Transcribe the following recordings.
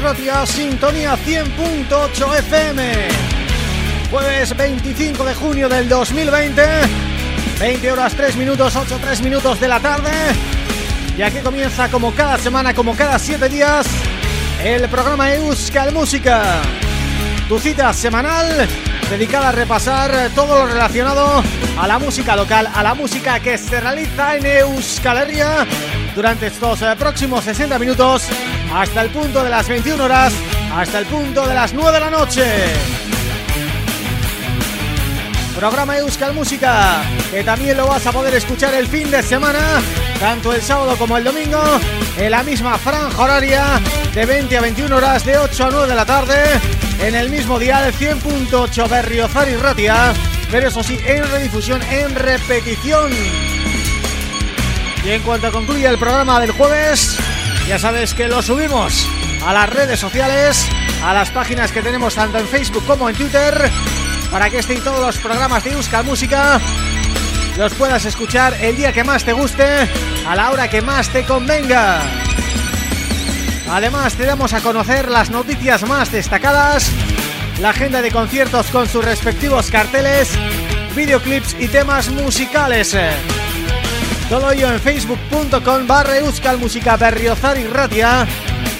Rotia, sintonía 100.8 FM. Jueves 25 de junio del 2020, 20 horas 3 minutos, 8 3 minutos de la tarde. Y aquí comienza como cada semana, como cada 7 días, el programa Euskal Música. Tu cita semanal dedicada a repasar todo lo relacionado a la música local, a la música que se realiza en Euskal Herria durante estos eh, próximos 60 minutos hasta el punto de las 21 horas, hasta el punto de las 9 de la noche. Programa Euskal Música, que también lo vas a poder escuchar el fin de semana, tanto el sábado como el domingo, en la misma franja horaria, de 20 a 21 horas, de 8 a 9 de la tarde, en el mismo día de 100.8 Berriozar y pero eso sí, en redifusión, en repetición. Y en cuanto concluya el programa del jueves, ya sabes que lo subimos a las redes sociales, a las páginas que tenemos tanto en Facebook como en Twitter, para que estén todos los programas de Euskal Música los puedas escuchar el día que más te guste, a la hora que más te convenga. Además te damos a conocer las noticias más destacadas, la agenda de conciertos con sus respectivos carteles, videoclips y temas musicales. Todo ello en facebook.com barra música berriozar y ratia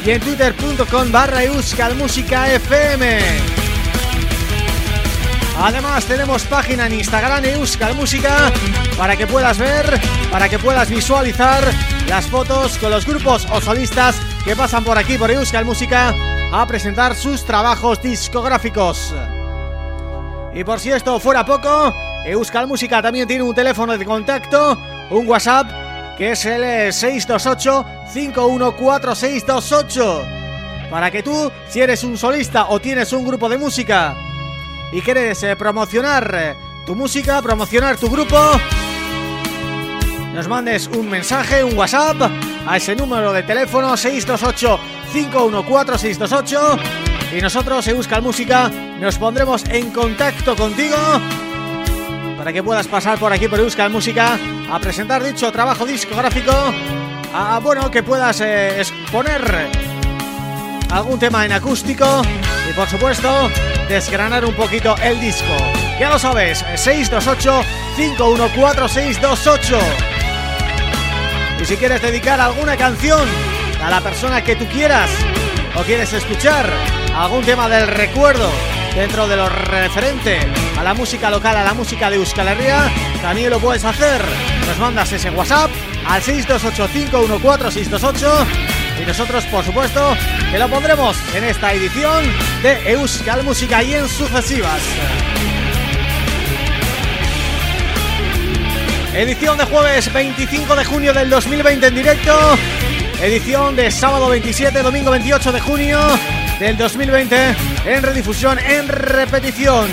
y en twitter.com barra música fm. Además tenemos página en Instagram Euskal Música para que puedas ver, para que puedas visualizar las fotos con los grupos o solistas que pasan por aquí por Euskal Música a presentar sus trabajos discográficos. Y por si esto fuera poco, Euskal Música también tiene un teléfono de contacto, un WhatsApp, que es el 628-514628. Para que tú, si eres un solista o tienes un grupo de música y quieres eh, promocionar eh, tu música, promocionar tu grupo, nos mandes un mensaje, un WhatsApp a ese número de teléfono 628-514628 y nosotros en Euskal Música nos pondremos en contacto contigo para que puedas pasar por aquí por Euskal Música a presentar dicho trabajo discográfico a, bueno, que puedas eh, exponer algún tema en acústico y por supuesto desgranar un poquito el disco. Ya lo sabes, 628-514628 Y si quieres dedicar alguna canción a la persona que tú quieras o quieres escuchar algún tema del recuerdo dentro de lo referente a la música local, a la música de Euskal Herria, también lo puedes hacer. Nos mandas ese WhatsApp al 628-514-628 y nosotros, por supuesto, te lo pondremos en esta edición de Euskal Música y en sucesivas. Edición de jueves 25 de junio del 2020 en directo Edición de sábado 27, domingo 28 de junio del 2020 En redifusión, en repetición.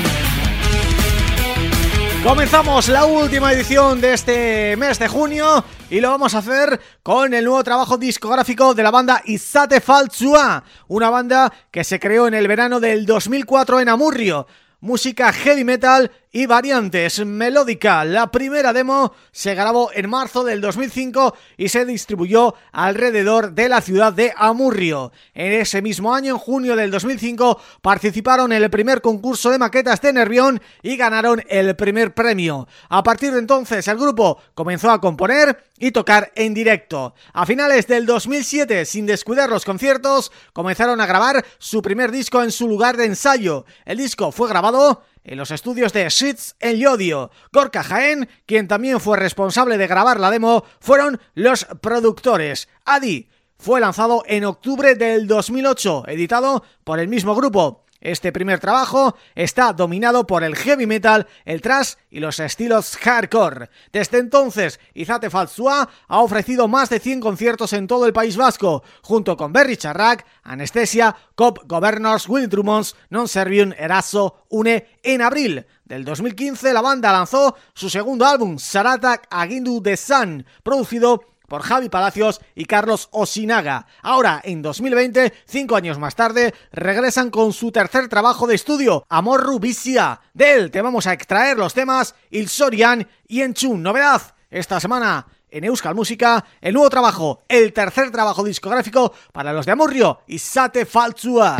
Comenzamos la última edición de este mes de junio y lo vamos a hacer con el nuevo trabajo discográfico de la banda Isate Faltsua, una banda que se creó en el verano del 2004 en Amurrio, música heavy metal y variantes melódica. La primera demo se grabó en marzo del 2005 y se distribuyó alrededor de la ciudad de Amurrio. En ese mismo año, en junio del 2005, participaron en el primer concurso de maquetas de Nervión y ganaron el primer premio. A partir de entonces el grupo comenzó a componer y tocar en directo. A finales del 2007, sin descuidar los conciertos, comenzaron a grabar su primer disco en su lugar de ensayo. El disco fue grabado en los estudios de Shits en Yodio. Gorka Jaén, quien también fue responsable de grabar la demo, fueron los productores. Adi fue lanzado en octubre del 2008, editado por el mismo grupo. Este primer trabajo está dominado por el heavy metal, el thrash y los estilos hardcore. Desde entonces, Izate Falsua ha ofrecido más de 100 conciertos en todo el País Vasco, junto con Berry Charrac, Anestesia, Cop Governors, Will Drummonds, Non Servium, Eraso, Une. En abril del 2015 la banda lanzó su segundo álbum, Saratak Agindu de Sun, producido por Javi Palacios y Carlos Osinaga. Ahora, en 2020, cinco años más tarde, regresan con su tercer trabajo de estudio, Amor Rubicia. De él te vamos a extraer los temas Il Sorian y Enchun. Novedad esta semana en Euskal Música, el nuevo trabajo, el tercer trabajo discográfico para los de Amurrio y Sate Faltsua.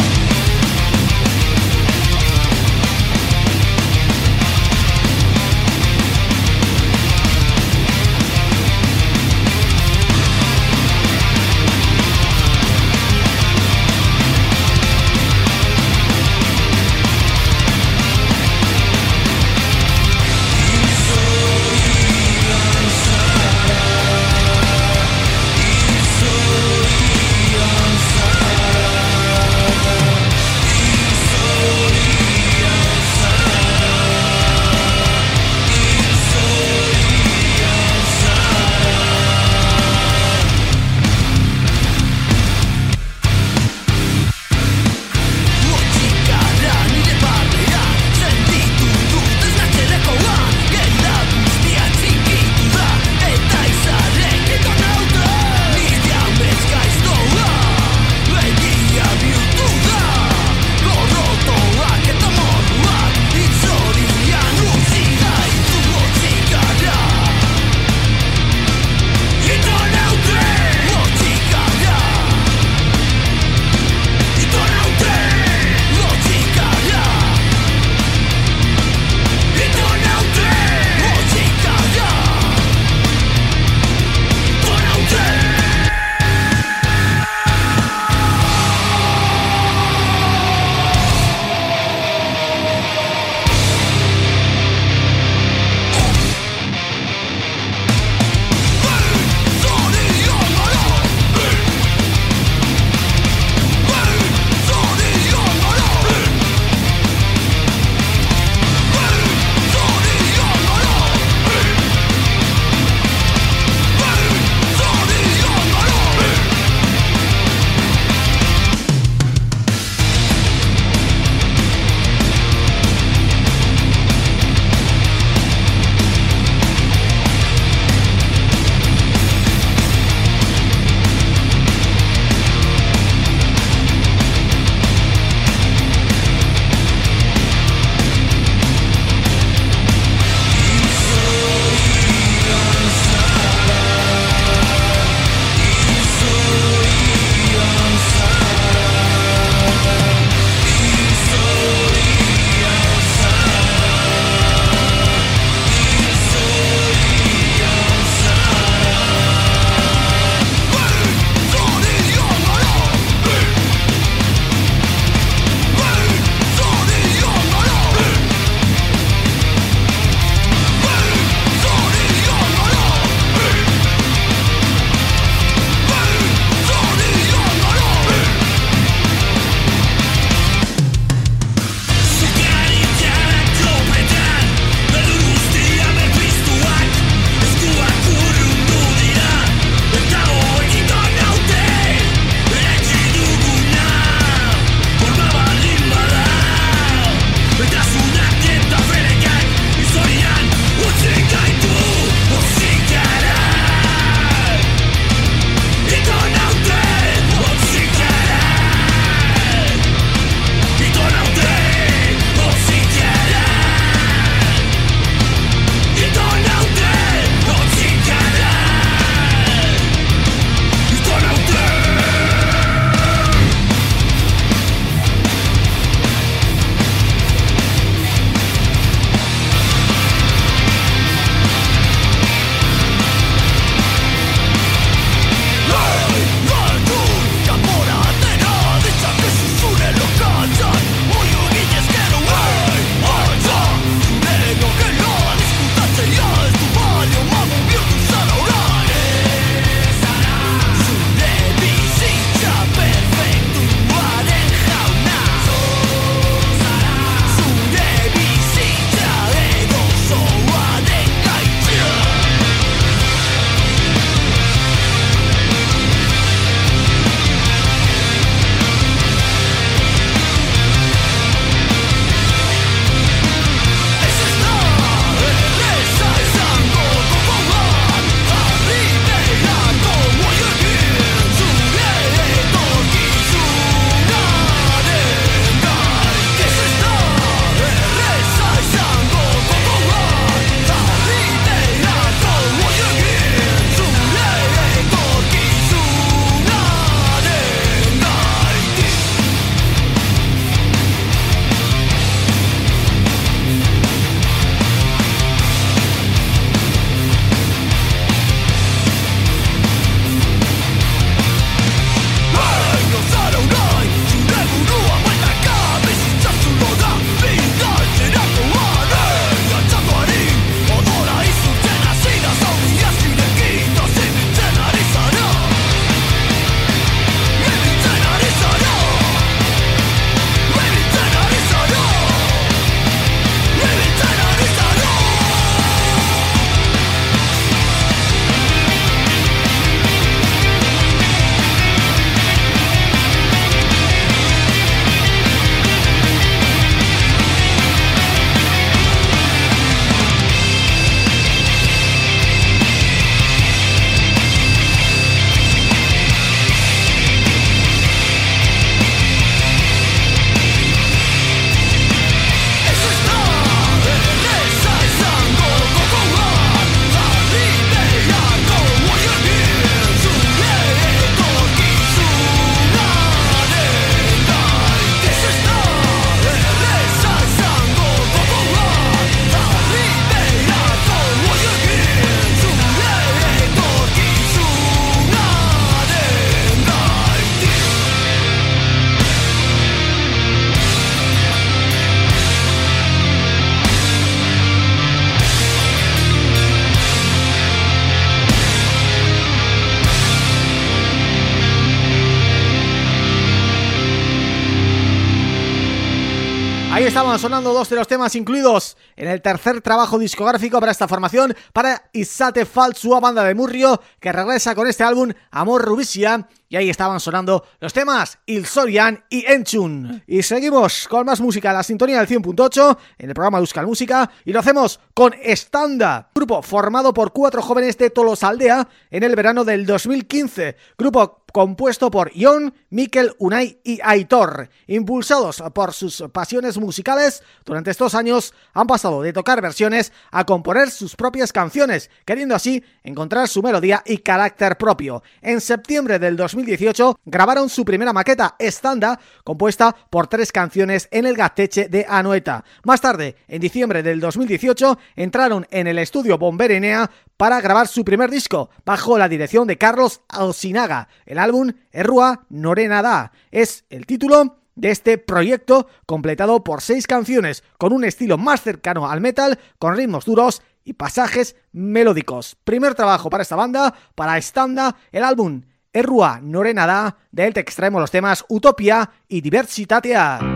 Sonando dos de los temas incluidos en el tercer trabajo discográfico para esta formación, para Isate Falsua, banda de Murrio, que regresa con este álbum Amor Rubisia, y ahí estaban sonando los temas Il Sorian y Enchun. Y seguimos con más música, la sintonía del 100.8, en el programa Euskal Música, y lo hacemos con Estanda, grupo formado por cuatro jóvenes de Tolosaldea en el verano del 2015, grupo compuesto por Ion, Mikel, Unai y Aitor. Impulsados por sus pasiones musicales, durante estos años han pasado de tocar versiones a componer sus propias canciones, queriendo así encontrar su melodía y carácter propio. En septiembre del 2018 grabaron su primera maqueta, Estanda, compuesta por tres canciones en el Gateche de Anoeta. Más tarde, en diciembre del 2018, entraron en el estudio Bomberenea para grabar su primer disco, bajo la dirección de Carlos Alcinaga. El álbum Errua Norenada es el título de este proyecto completado por seis canciones con un estilo más cercano al metal, con ritmos duros y pasajes melódicos. Primer trabajo para esta banda, para Estanda, el álbum Errua Norenada, de él te extraemos los temas Utopia y Diversitatea.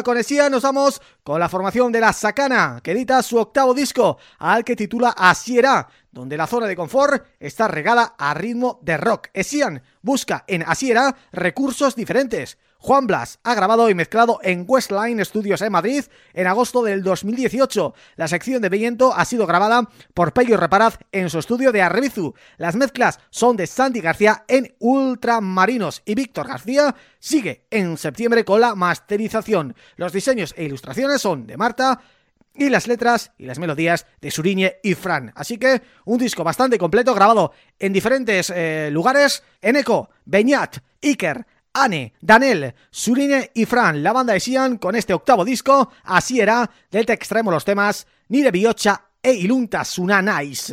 Nos vamos ahora con Esia, nos vamos con la formación de La Sacana, que edita su octavo disco, al que titula Asiera, donde la zona de confort está regada a ritmo de rock. Esian busca en Asiera recursos diferentes, Juan Blas ha grabado y mezclado en Westline Studios en Madrid en agosto del 2018. La sección de viento ha sido grabada por Pello Reparaz en su estudio de Arrebizu. Las mezclas son de Santi García en Ultramarinos y Víctor García sigue en septiembre con la masterización. Los diseños e ilustraciones son de Marta y las letras y las melodías de Suriñe y Fran. Así que un disco bastante completo grabado en diferentes eh, lugares, Eneco, Beñat, Iker, Anne, Danel, Surine y Fran, la banda de Sian con este octavo disco, así era, del que extraemos los temas Nire Biocha e Ilunta Sunanais.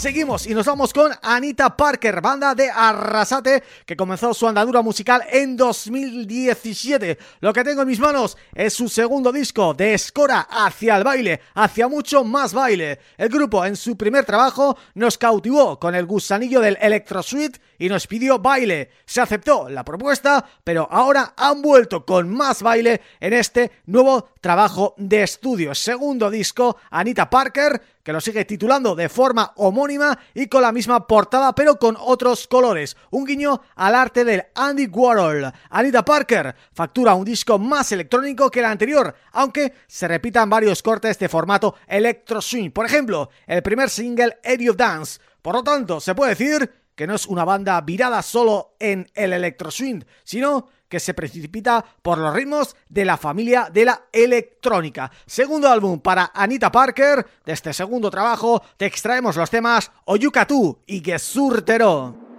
Seguimos y nos vamos con Anita Parker, banda de Arrasate, que comenzó su andadura musical en 2017. Lo que tengo en mis manos es su segundo disco, de Escora hacia el baile, hacia mucho más baile. El grupo en su primer trabajo nos cautivó con el gusanillo del Electro Suite y nos pidió baile. Se aceptó la propuesta, pero ahora han vuelto con más baile en este nuevo trabajo de estudio. Segundo disco, Anita Parker, que lo sigue titulando de forma homónima y con la misma portada pero con otros colores. Un guiño al arte del Andy Warhol. Anita Parker factura un disco más electrónico que el anterior, aunque se repitan varios cortes de formato electro swing. Por ejemplo, el primer single Eddie of Dance. Por lo tanto, se puede decir que no es una banda virada solo en el electro swing, sino que se precipita por los ritmos de la familia de la electrónica. Segundo álbum para Anita Parker. De este segundo trabajo te extraemos los temas Oyukatu y Gesurtero.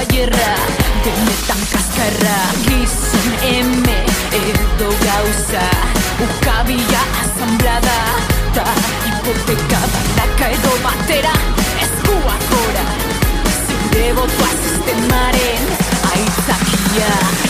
Tailerra Denetan kaskarra Gizon eme edo gauza Ukabila asamblada Ta hipoteka bataka edo batera Eskuak gora Zure botua sistemaren Aitzakia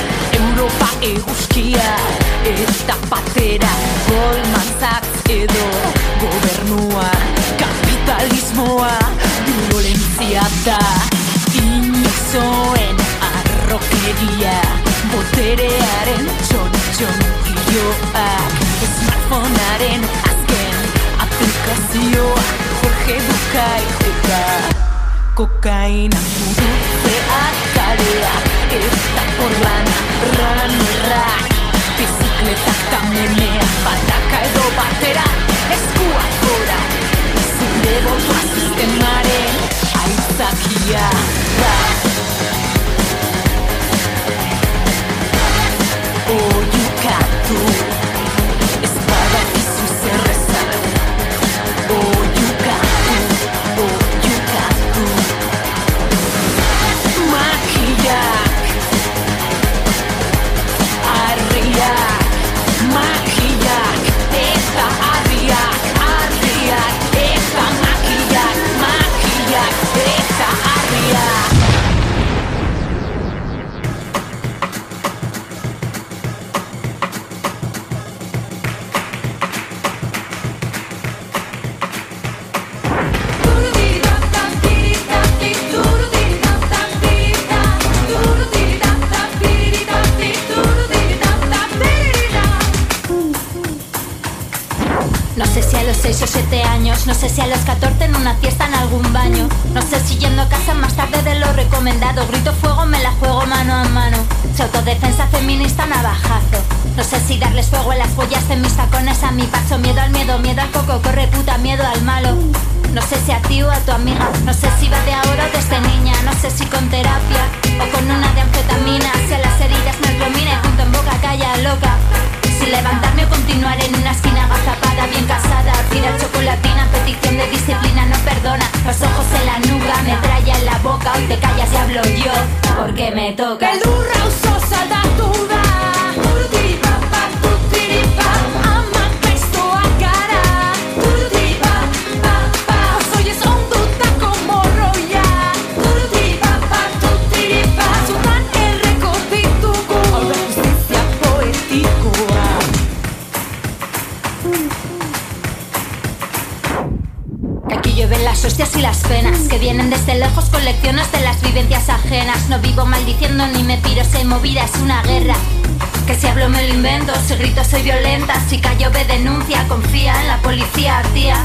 Europa eguzkia eta patera Goldman edo gobernua Kapitalismoa violentzia da Inozoen arrokeria Boterearen txon-txon gilloak Smartphonearen azken aplikazioa Jorge Dukai eta kokaina Gurutzeak kalea Eta porlana Ranerrak Bizikletak tamenea Bataka edo batera. Eskuak gora Zure botua sistemaren Aitzakia da hoy te callas y hablo yo, porque me toca. Beldurra maldiciendo ni me piro hay movida es una guerra. Que si hablo me lo invento, si grito soy violenta Si callo ve denuncia, confía en la policía tía.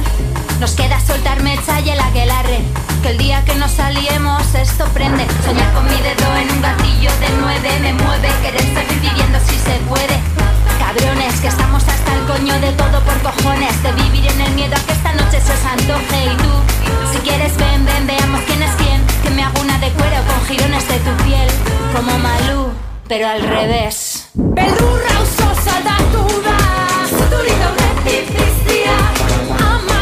Nos queda soltar mecha y el aquelarre Que el día que nos aliemos esto prende. Soñar con mi dedo en un gatillo de nueve Me mueve querer seguir viviendo si se puede Cabrones, que estamos hasta el coño de todo por cojones De vivir en el miedo a que esta noche se os antoje. Y tú, si quieres ven, ven, veamos quién es quién Que me hago una de cuero con jirones de tu piel Como Malú, pero al revés. Beldurra saldatu da Izuturik daude pipiztia Ama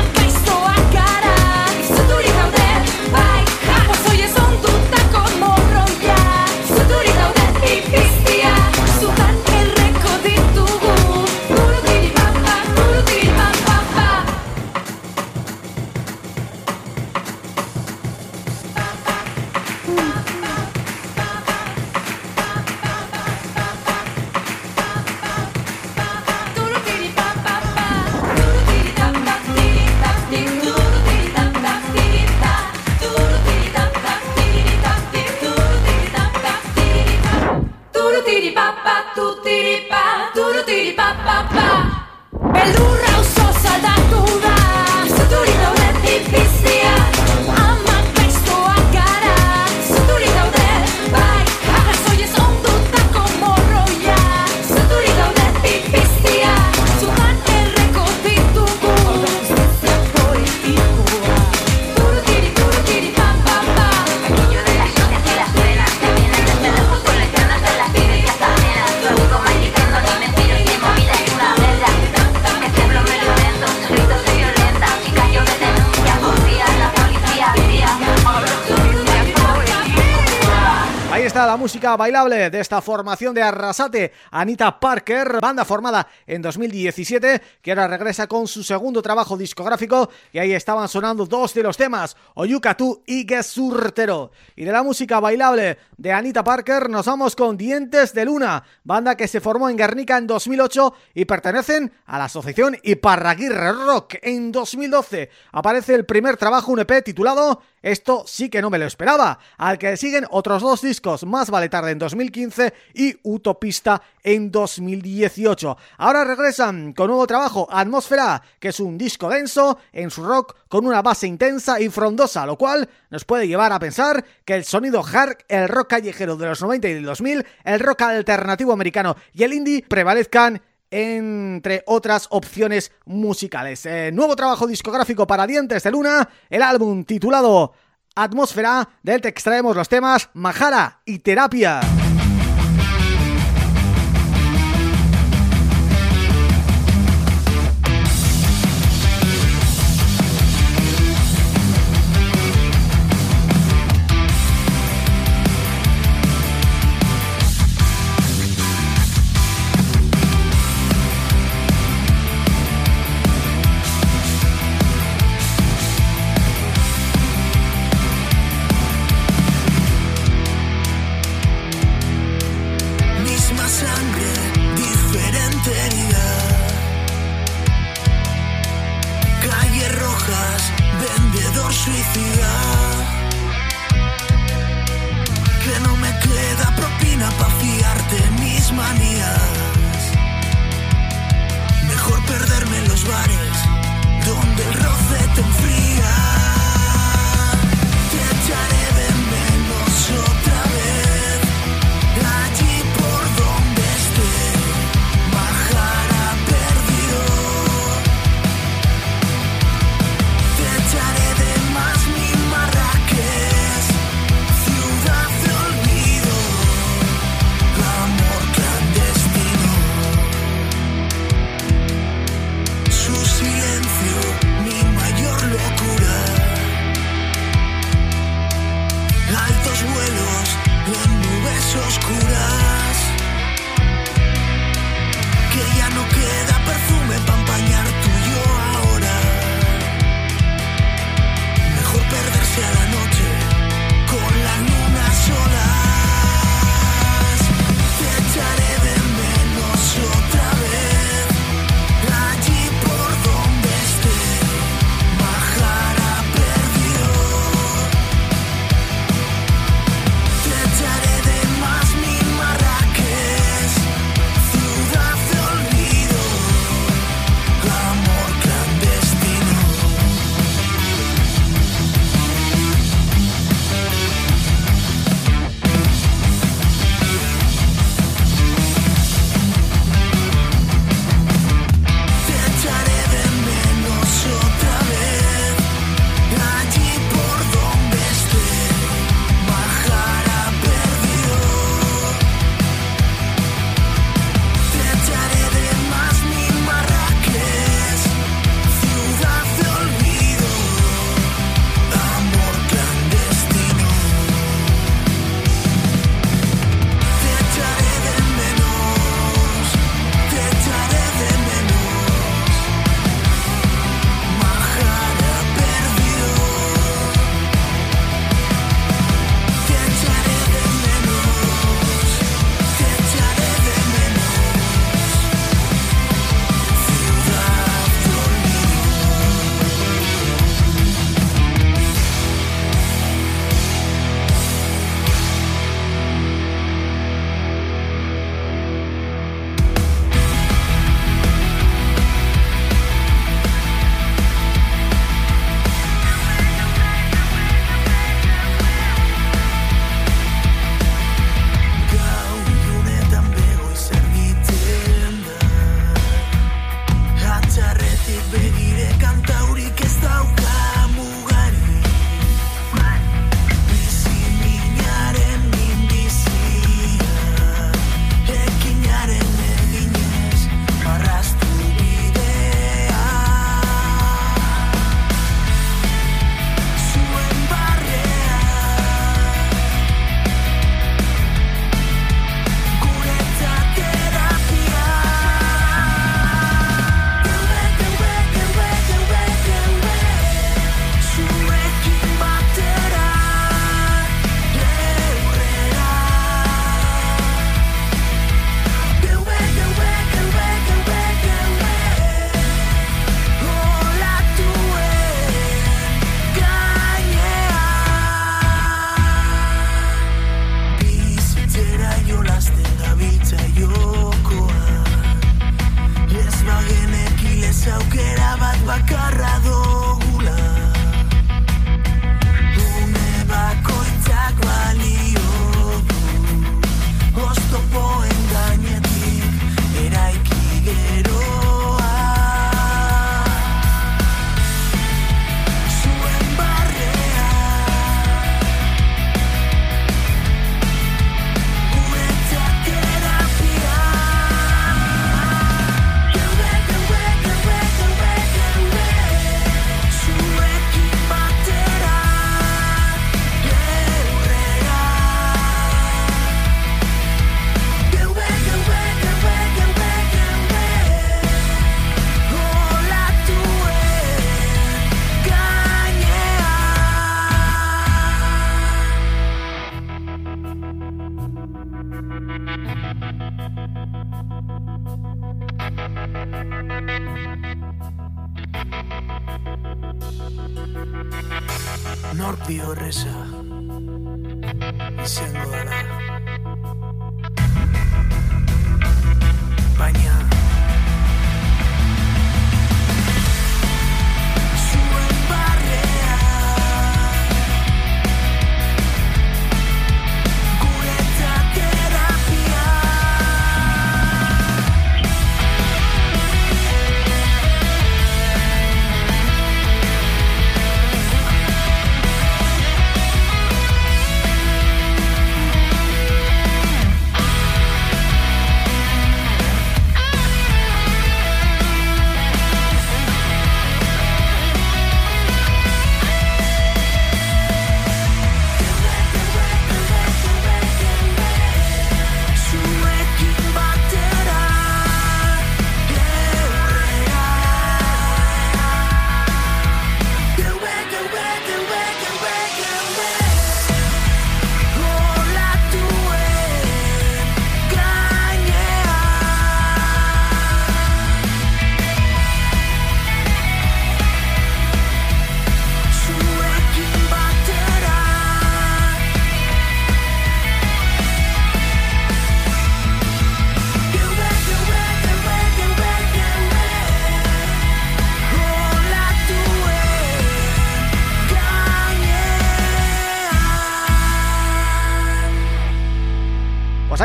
está la bailable de esta formación de Arrasate, Anita Parker, banda formada en 2017, que ahora regresa con su segundo trabajo discográfico y ahí estaban sonando dos de los temas, Oyucatú y Gesurtero. Y de la música bailable de Anita Parker nos vamos con Dientes de Luna, banda que se formó en Guernica en 2008 y pertenecen a la asociación Iparraguirre Rock. En 2012 aparece el primer trabajo, un EP titulado Esto sí que no me lo esperaba, al que siguen otros dos discos, Más vale tarde en 2015 y Utopista en 2018. Ahora regresan con nuevo trabajo, Atmósfera, que es un disco denso en su rock con una base intensa y frondosa, lo cual nos puede llevar a pensar que el sonido hard, el rock callejero de los 90 y del 2000, el rock alternativo americano y el indie prevalezcan entre otras opciones musicales. Eh, nuevo trabajo discográfico para Dientes de Luna, el álbum titulado Atmósfera, del que extraemos los temas Majara y Terapia.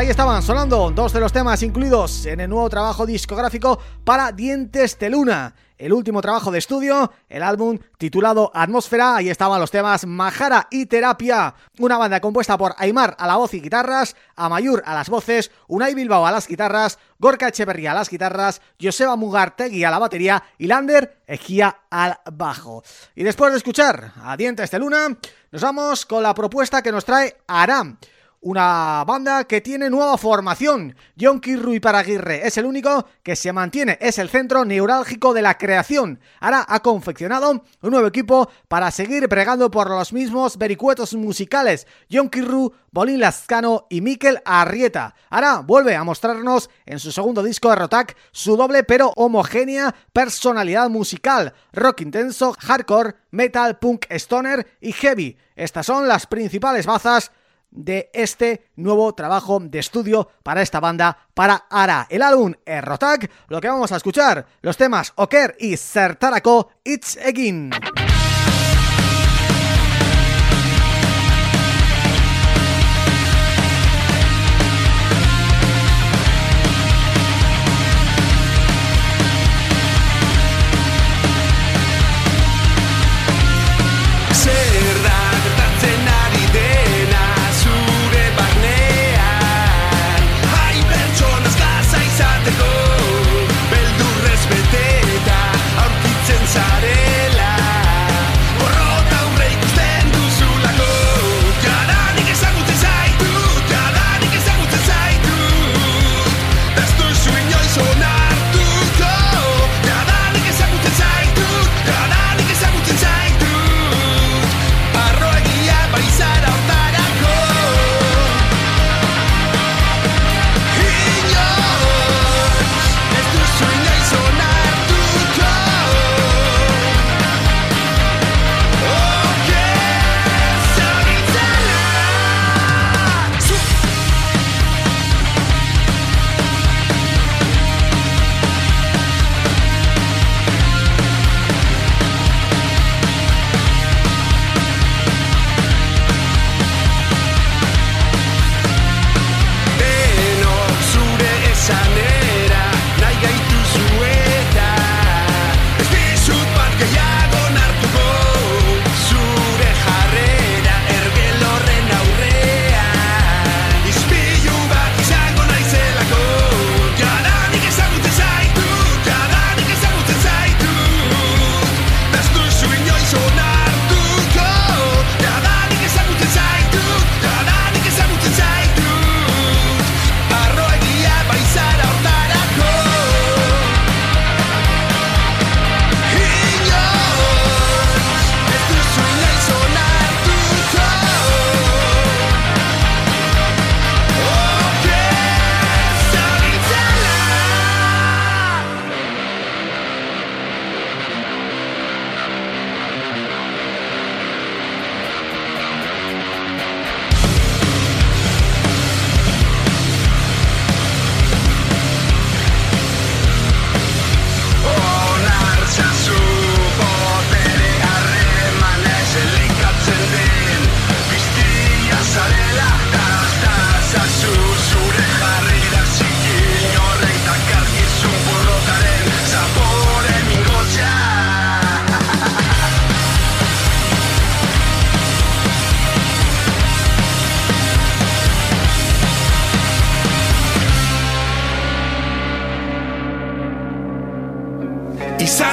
Ahí estaban sonando dos de los temas incluidos en el nuevo trabajo discográfico para Dientes de Luna el último trabajo de estudio, el álbum titulado Atmósfera, ahí estaban los temas Majara y Terapia, una banda compuesta por Aymar a la voz y guitarras, Amayur a las voces, Unai Bilbao a las guitarras, Gorka Echeverría a las guitarras, Joseba Mugartegui a la batería y Lander Ejía al bajo. Y después de escuchar a Dientes de Luna, nos vamos con la propuesta que nos trae Aram, una banda que tiene nueva formación. John Kirru y Paraguirre es el único que se mantiene, es el centro neurálgico de la creación. Ahora ha confeccionado un nuevo equipo para seguir bregando por los mismos vericuetos musicales. John Kirru, Bolín Lascano y Mikel Arrieta. Ahora vuelve a mostrarnos en su segundo disco de Rotak su doble pero homogénea personalidad musical. Rock intenso, hardcore, metal, punk, stoner y heavy. Estas son las principales bazas de este nuevo trabajo de estudio para esta banda, para Ara. El álbum Errotag, lo que vamos a escuchar, los temas Oker y Sertarako It's Again.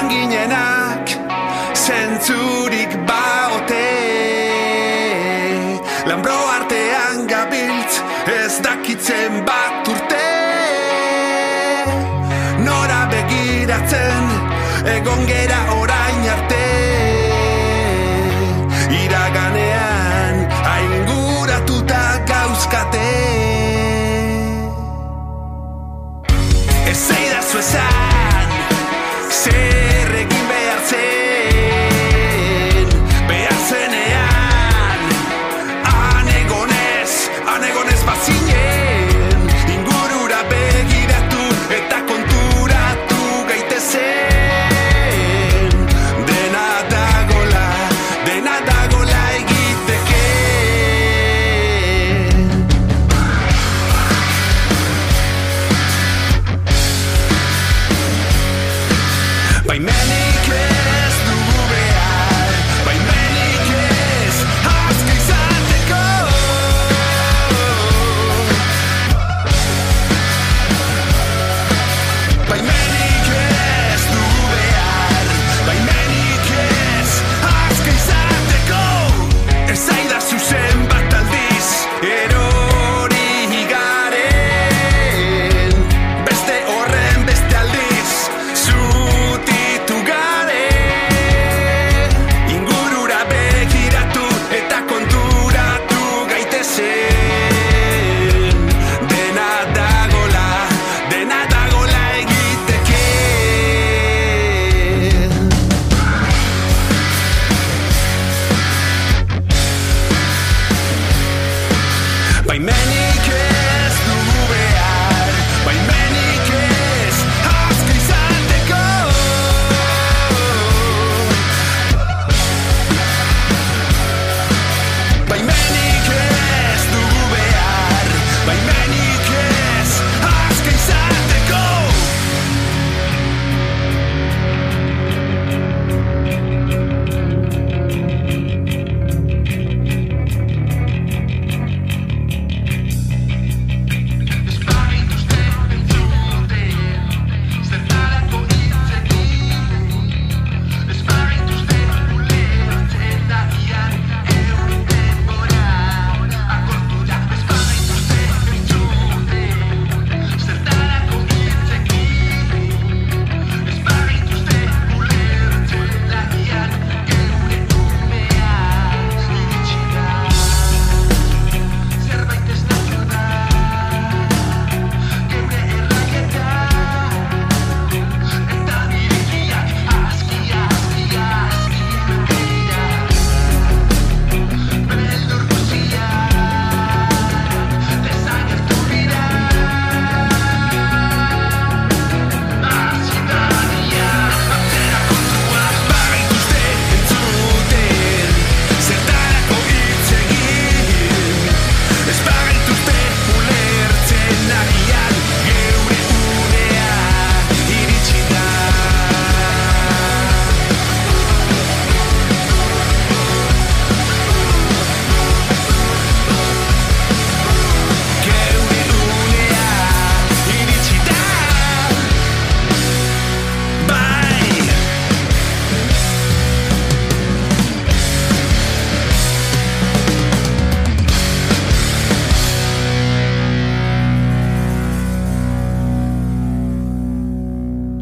Ginenak zentzurik baote Lambro artean gabiltz ez dakitzen bat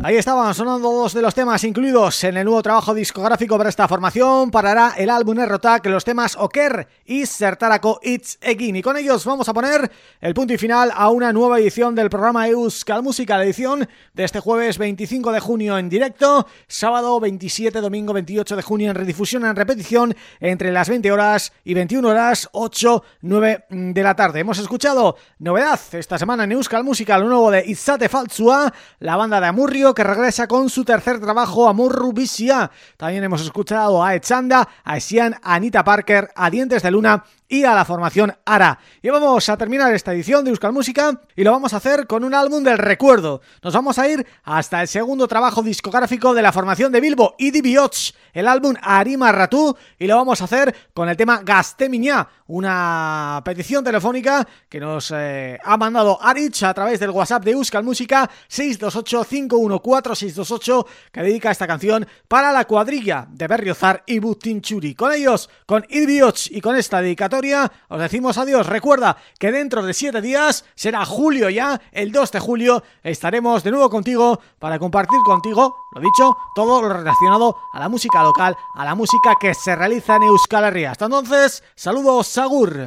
Ahí estaban sonando dos de los temas incluidos en el nuevo trabajo discográfico para esta formación. Parará el álbum Errotak, los temas Oker y Sertarako It's Egin. Y con ellos vamos a poner el punto y final a una nueva edición del programa Euskal Música, la edición de este jueves 25 de junio en directo, sábado 27, domingo 28 de junio en redifusión, en repetición, entre las 20 horas y 21 horas, 8, 9 de la tarde. Hemos escuchado novedad esta semana en Euskal Música, lo nuevo de Itzate Faltsua, la banda de Amurrio, que regresa con su tercer trabajo, Amurru Visia. También hemos escuchado a Echanda, a Esian, a Anita Parker, a Dientes de Luna y a la formación ARA. Y vamos a terminar esta edición de Euskal Música y lo vamos a hacer con un álbum del recuerdo. Nos vamos a ir hasta el segundo trabajo discográfico de la formación de Bilbo, Idibiots, el álbum Arima Ratú y lo vamos a hacer con el tema Gastemiñá, una petición telefónica que nos eh, ha mandado Arich a través del WhatsApp de Euskal Música 628-514-628 que dedica esta canción para la cuadrilla de Berriozar y Butinchuri. Con ellos, con Idibiots y con esta dedicatoria os decimos adiós. Recuerda que dentro de siete días, será julio ya, el 2 de julio, estaremos de nuevo contigo para compartir contigo, lo dicho, todo lo relacionado a la música local, a la música que se realiza en Euskal Herria. Hasta entonces, saludos, Sagur.